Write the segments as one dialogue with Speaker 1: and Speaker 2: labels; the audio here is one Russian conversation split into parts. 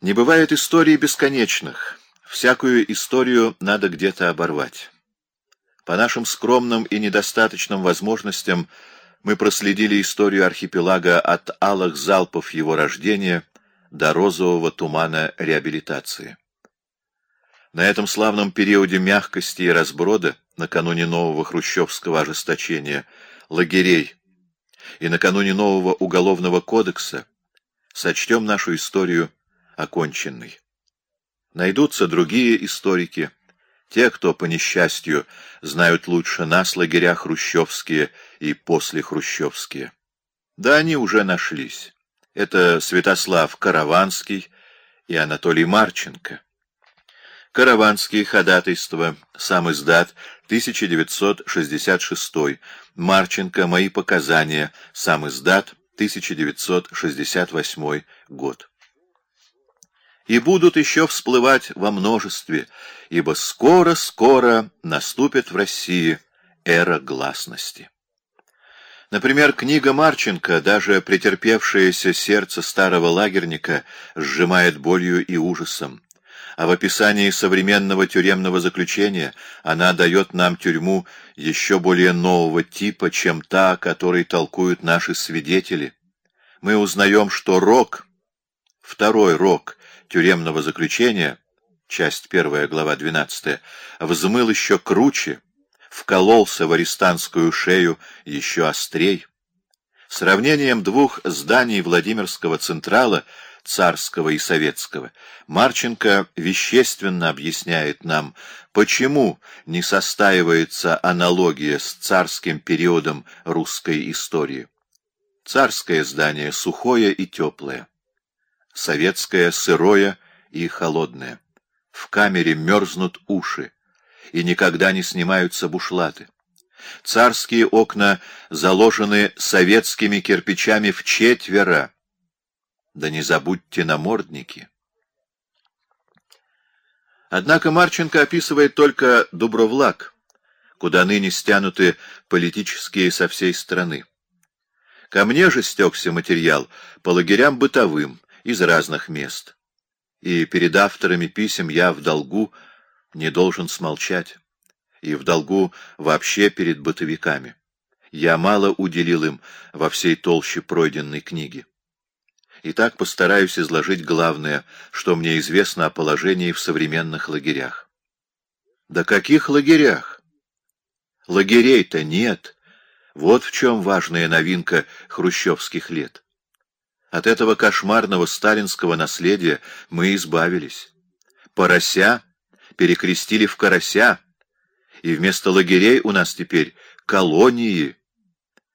Speaker 1: Не бывает историй бесконечных. Всякую историю надо где-то оборвать. По нашим скромным и недостаточным возможностям мы проследили историю архипелага от алых залпов его рождения до розового тумана реабилитации. На этом славном периоде мягкости и разброда, накануне нового хрущевского ожесточения, лагерей и накануне нового уголовного кодекса, сочтем нашу историю оконченной. Найдутся другие историки, те, кто, по несчастью, знают лучше нас лагеря хрущевские и послехрущевские. Да они уже нашлись. Это Святослав Караванский и Анатолий Марченко. Караванский ходатайство, сам издат, 1966. Марченко, мои показания, сам издат, 1968 год. И будут еще всплывать во множестве, ибо скоро-скоро наступит в России эра гласности. Например, книга Марченко, даже претерпевшееся сердце старого лагерника, сжимает болью и ужасом а в описании современного тюремного заключения она дает нам тюрьму еще более нового типа, чем та, о которой толкуют наши свидетели. Мы узнаем, что рок, второй рок тюремного заключения, часть первая, глава 12, взмыл еще круче, вкололся в арестантскую шею еще острей. Сравнением двух зданий Владимирского Централа — царского и советского, Марченко вещественно объясняет нам, почему не состаивается аналогия с царским периодом русской истории. Царское здание сухое и теплое, советское сырое и холодное. В камере мерзнут уши, и никогда не снимаются бушлаты. Царские окна заложены советскими кирпичами в четверо, да не забудьте намордники. Однако Марченко описывает только Дубровлак, куда ныне стянуты политические со всей страны. Ко мне же стекся материал по лагерям бытовым из разных мест. И перед авторами писем я в долгу не должен смолчать. И в долгу вообще перед бытовиками. Я мало уделил им во всей толще пройденной книги. Итак, постараюсь изложить главное, что мне известно о положении в современных лагерях. Да каких лагерях? Лагерей-то нет. Вот в чем важная новинка хрущевских лет. От этого кошмарного сталинского наследия мы избавились. Порося перекрестили в карася, и вместо лагерей у нас теперь колонии.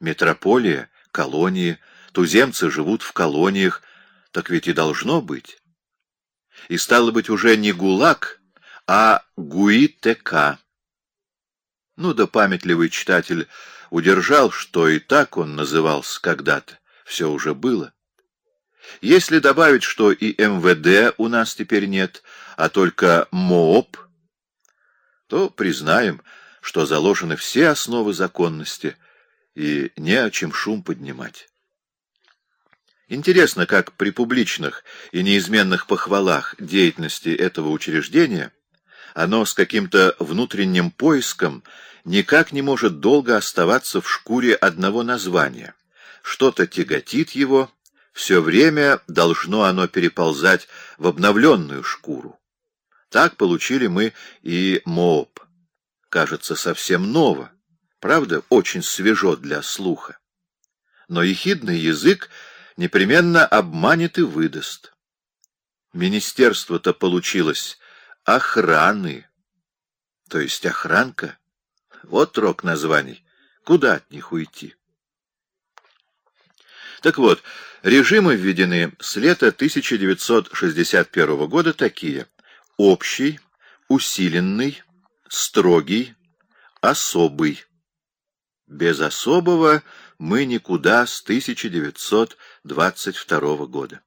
Speaker 1: Метрополия, колонии — Туземцы живут в колониях, так ведь и должно быть. И стало быть уже не ГУЛАГ, а ГУИ-ТК. Ну да памятливый читатель удержал, что и так он назывался когда-то, все уже было. Если добавить, что и МВД у нас теперь нет, а только МООП, то признаем, что заложены все основы законности, и не о чем шум поднимать. Интересно, как при публичных и неизменных похвалах деятельности этого учреждения оно с каким-то внутренним поиском никак не может долго оставаться в шкуре одного названия. Что-то тяготит его, все время должно оно переползать в обновленную шкуру. Так получили мы и МООП. Кажется, совсем ново, правда, очень свежо для слуха. Но ехидный язык непременно обманет и выдаст. Министерство-то получилось охраны, то есть охранка. Вот рок названий. Куда от них уйти? Так вот, режимы введены с лета 1961 года такие. Общий, усиленный, строгий, особый. Без особого мы никуда с 1922 года.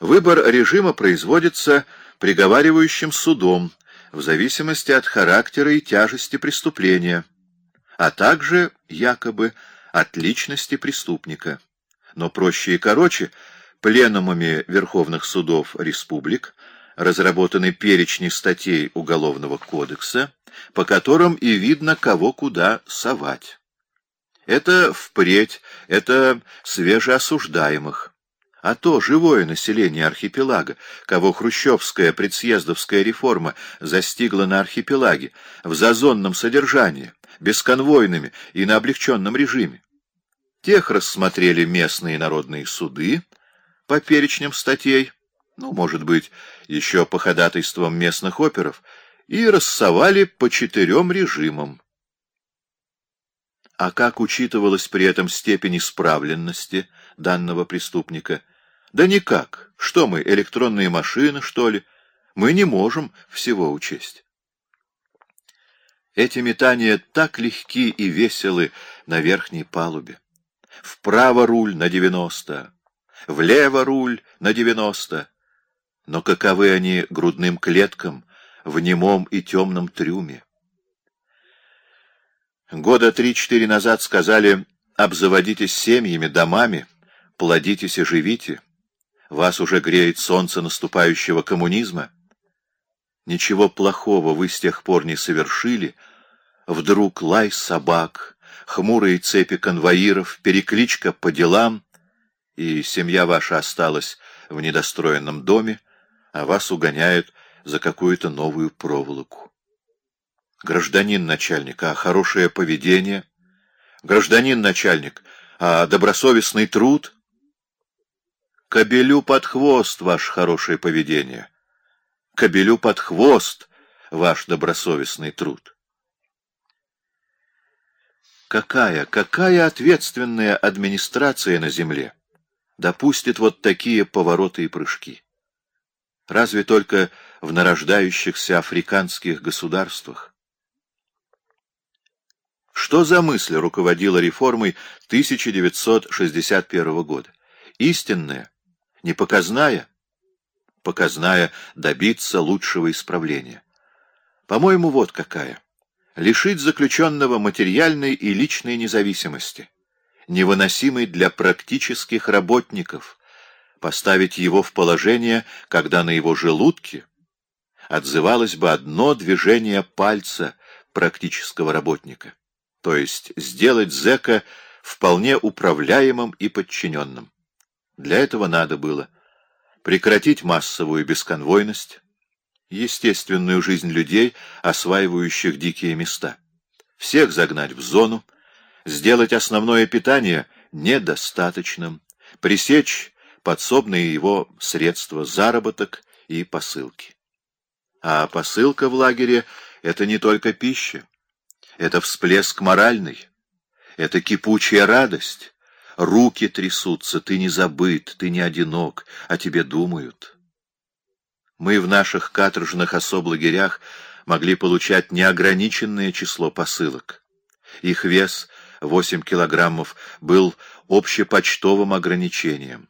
Speaker 1: Выбор режима производится приговаривающим судом в зависимости от характера и тяжести преступления, а также, якобы, от личности преступника. Но проще и короче пленумами Верховных судов республик разработаны перечни статей Уголовного кодекса, по которым и видно, кого куда совать. Это впредь, это свежеосуждаемых. А то живое население архипелага, кого хрущевская предсъездовская реформа застигла на архипелаге, в зазонном содержании, бесконвойными и на облегченном режиме. Тех рассмотрели местные народные суды по перечням статей, ну, может быть, еще по ходатайствам местных оперов, и рассовали по четырем режимам. А как учитывалась при этом степень исправленности данного преступника? Да никак. Что мы, электронные машины, что ли? Мы не можем всего учесть. Эти метания так легки и веселы на верхней палубе. Вправо руль на девяносто, влево руль на девяносто. Но каковы они грудным клеткам в немом и темном трюме? Года три-четыре назад сказали, обзаводитесь семьями, домами, плодитесь и живите. Вас уже греет солнце наступающего коммунизма. Ничего плохого вы с тех пор не совершили. Вдруг лай собак, хмурые цепи конвоиров, перекличка по делам, и семья ваша осталась в недостроенном доме, а вас угоняют за какую-то новую проволоку. Гражданин начальник, а хорошее поведение? Гражданин начальник, а добросовестный труд? Кобелю под хвост ваше хорошее поведение. Кобелю под хвост ваш добросовестный труд. Какая, какая ответственная администрация на земле допустит вот такие повороты и прыжки? Разве только в нарождающихся африканских государствах? Что за мысль руководила реформой 1961 года? Истинная, непоказная? Показная добиться лучшего исправления. По-моему, вот какая. Лишить заключенного материальной и личной независимости, невыносимой для практических работников, поставить его в положение, когда на его желудке отзывалось бы одно движение пальца практического работника то есть сделать зэка вполне управляемым и подчиненным. Для этого надо было прекратить массовую бесконвойность, естественную жизнь людей, осваивающих дикие места, всех загнать в зону, сделать основное питание недостаточным, пресечь подсобные его средства, заработок и посылки. А посылка в лагере — это не только пища. Это всплеск моральный, это кипучая радость. Руки трясутся, ты не забыт, ты не одинок, о тебе думают. Мы в наших каторжных особлагерях могли получать неограниченное число посылок. Их вес, 8 килограммов, был общепочтовым ограничением.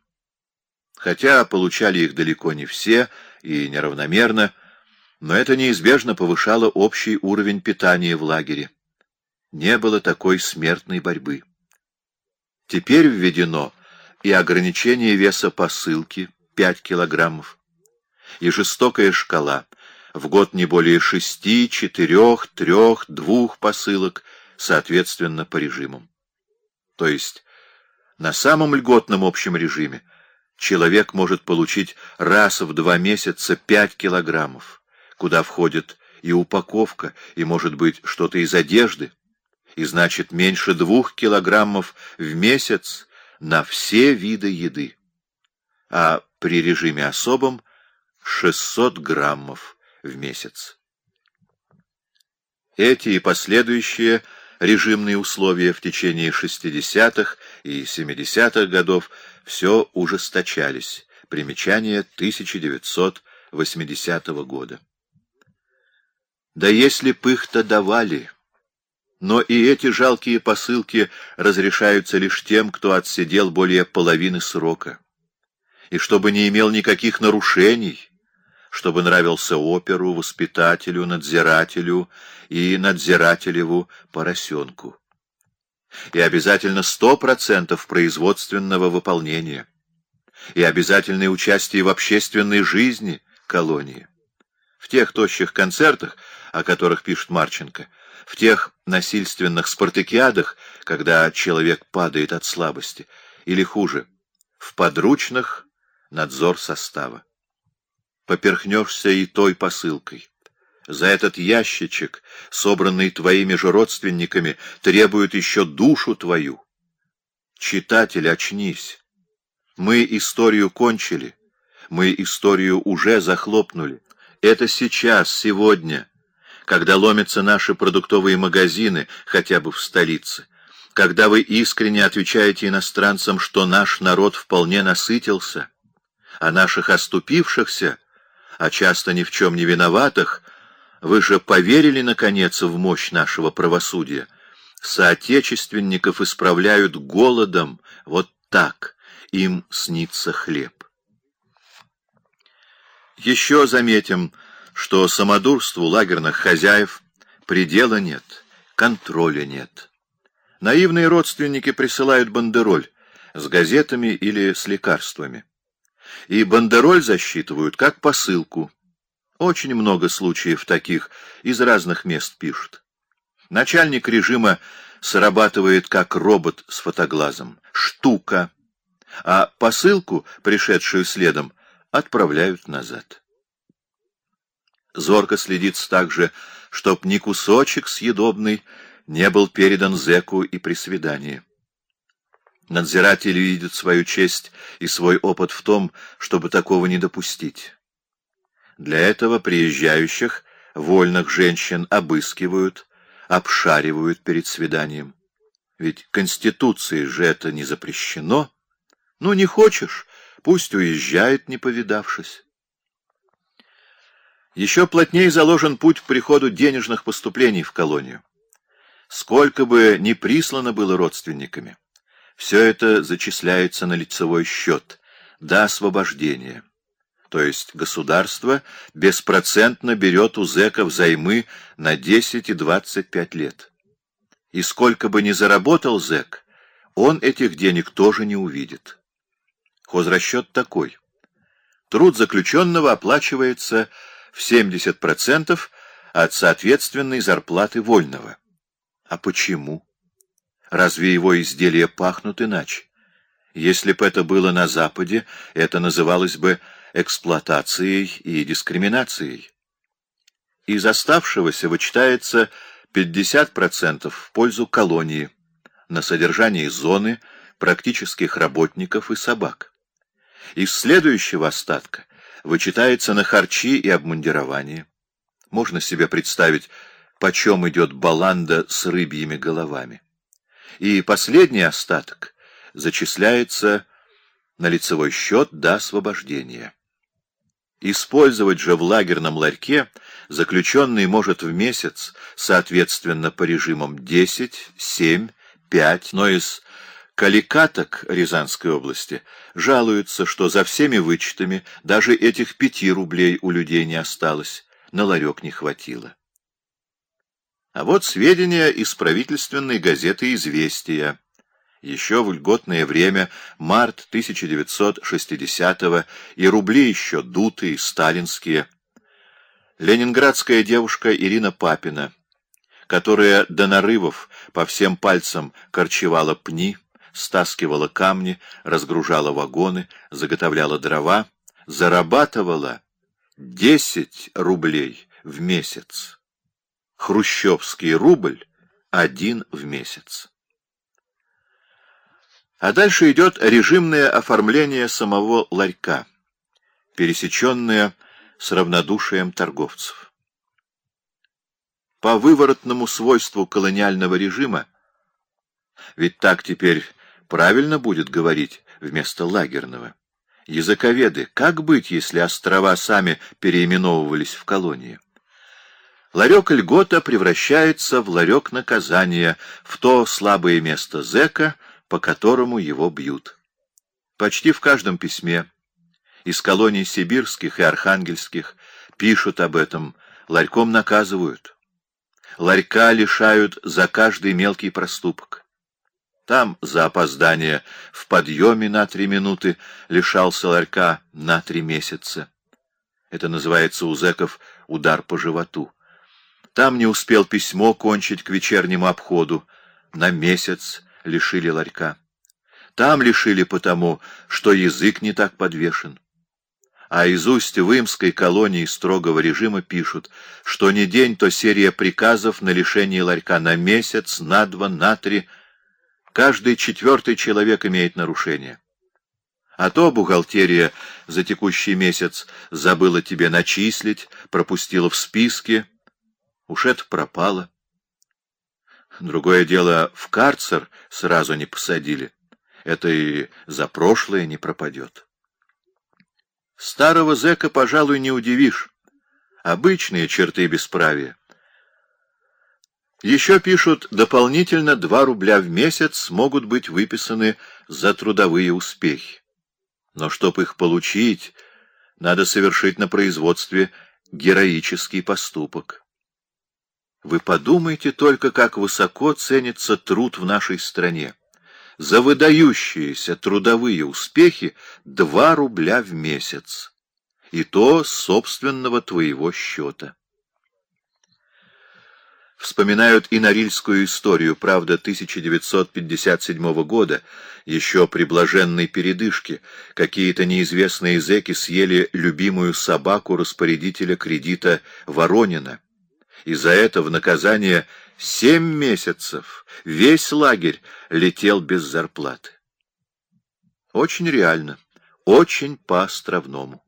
Speaker 1: Хотя получали их далеко не все и неравномерно, но это неизбежно повышало общий уровень питания в лагере не было такой смертной борьбы. Теперь введено и ограничение веса посылки 5 килограммов, и жестокая шкала в год не более шести, четырех, трех, двух посылок, соответственно, по режимам. То есть на самом льготном общем режиме человек может получить раз в два месяца 5 килограммов, куда входит и упаковка, и, может быть, что-то из одежды, и значит меньше двух килограммов в месяц на все виды еды, а при режиме особом 600 граммов в месяц. Эти и последующие режимные условия в течение 60-х и 70-х годов все ужесточались. Примечание 1980 года. Да если пых-то давали... Но и эти жалкие посылки разрешаются лишь тем, кто отсидел более половины срока. И чтобы не имел никаких нарушений, чтобы нравился оперу, воспитателю, надзирателю и надзирателеву поросенку. И обязательно сто процентов производственного выполнения. и обязательное участие в общественной жизни колонии. В тех тощих концертах, о которых пишет Марченко, в тех насильственных спартакиадах, когда человек падает от слабости, или хуже, в подручных надзор состава. Поперхнешься и той посылкой. За этот ящичек, собранный твоими же родственниками, требуют еще душу твою. Читатель, очнись. Мы историю кончили, мы историю уже захлопнули. Это сейчас, сегодня, когда ломятся наши продуктовые магазины, хотя бы в столице, когда вы искренне отвечаете иностранцам, что наш народ вполне насытился, а наших оступившихся, а часто ни в чем не виноватых, вы же поверили, наконец, в мощь нашего правосудия. Соотечественников исправляют голодом, вот так им снится хлеб. Еще заметим, что самодурству лагерных хозяев предела нет, контроля нет. Наивные родственники присылают бандероль с газетами или с лекарствами. И бандероль засчитывают как посылку. Очень много случаев таких из разных мест пишут. Начальник режима срабатывает как робот с фотоглазом. Штука. А посылку, пришедшую следом, отправляют назад. Зорко следится также, чтоб ни кусочек съедобный не был передан зэку и при свидании. Надзиратели видят свою честь и свой опыт в том, чтобы такого не допустить. Для этого приезжающих вольных женщин обыскивают, обшаривают перед свиданием. Ведь Конституцией же это не запрещено. Ну, не хочешь, пусть уезжает, не повидавшись. Еще плотнее заложен путь к приходу денежных поступлений в колонию. Сколько бы ни прислано было родственниками, все это зачисляется на лицевой счет до освобождения. То есть государство беспроцентно берет у зэков займы на 10 и 25 лет. И сколько бы ни заработал зэк, он этих денег тоже не увидит. Хозрасчет такой. Труд заключенного оплачивается в 70% от соответственной зарплаты вольного. А почему? Разве его изделия пахнут иначе? Если бы это было на Западе, это называлось бы эксплуатацией и дискриминацией. Из оставшегося вычитается 50% в пользу колонии, на содержание зоны, практических работников и собак. Из следующего остатка вычитается на харчи и обмундирование. Можно себе представить, почем идет баланда с рыбьими головами. И последний остаток зачисляется на лицевой счет до освобождения. Использовать же в лагерном ларьке заключенный может в месяц, соответственно, по режимам 10, 7, 5, но из Каликаток Рязанской области жалуются, что за всеми вычетами даже этих пяти рублей у людей не осталось, на ларек не хватило. А вот сведения из правительственной газеты «Известия». Еще в льготное время, март 1960-го, и рубли еще дутые, сталинские. Ленинградская девушка Ирина Папина, которая до нарывов по всем пальцам корчевала пни, стаскивала камни, разгружала вагоны, заготовляла дрова, зарабатывала 10 рублей в месяц. Хрущевский рубль один в месяц. А дальше идет режимное оформление самого ларька, пересеченное с равнодушием торговцев. По выворотному свойству колониального режима, ведь так теперь правильно будет говорить вместо лагерного. Языковеды, как быть, если острова сами переименовывались в колонии? Ларек льгота превращается в ларек наказания, в то слабое место зэка, по которому его бьют. Почти в каждом письме из колоний сибирских и архангельских пишут об этом, ларьком наказывают. Ларька лишают за каждый мелкий проступок. Там за опоздание в подъеме на три минуты лишался ларька на три месяца. Это называется у зэков удар по животу. Там не успел письмо кончить к вечернему обходу. На месяц лишили ларька. Там лишили потому, что язык не так подвешен. А из усть Вымской колонии строгого режима пишут, что не день, то серия приказов на лишение ларька на месяц, на два, на три. Каждый четвертый человек имеет нарушение. А то бухгалтерия за текущий месяц забыла тебе начислить, пропустила в списке. Уж это пропало. Другое дело, в карцер сразу не посадили. Это и за прошлое не пропадет. Старого зэка, пожалуй, не удивишь. Обычные черты бесправия. Еще пишут, дополнительно 2 рубля в месяц могут быть выписаны за трудовые успехи. Но чтоб их получить, надо совершить на производстве героический поступок. Вы подумайте только, как высоко ценится труд в нашей стране. За выдающиеся трудовые успехи 2 рубля в месяц. И то собственного твоего счета. Вспоминают и Норильскую историю, правда, 1957 года, еще при блаженной передышке. Какие-то неизвестные зэки съели любимую собаку распорядителя кредита Воронина и за это в наказание семь месяцев весь лагерь летел без зарплаты. Очень реально, очень по-островному.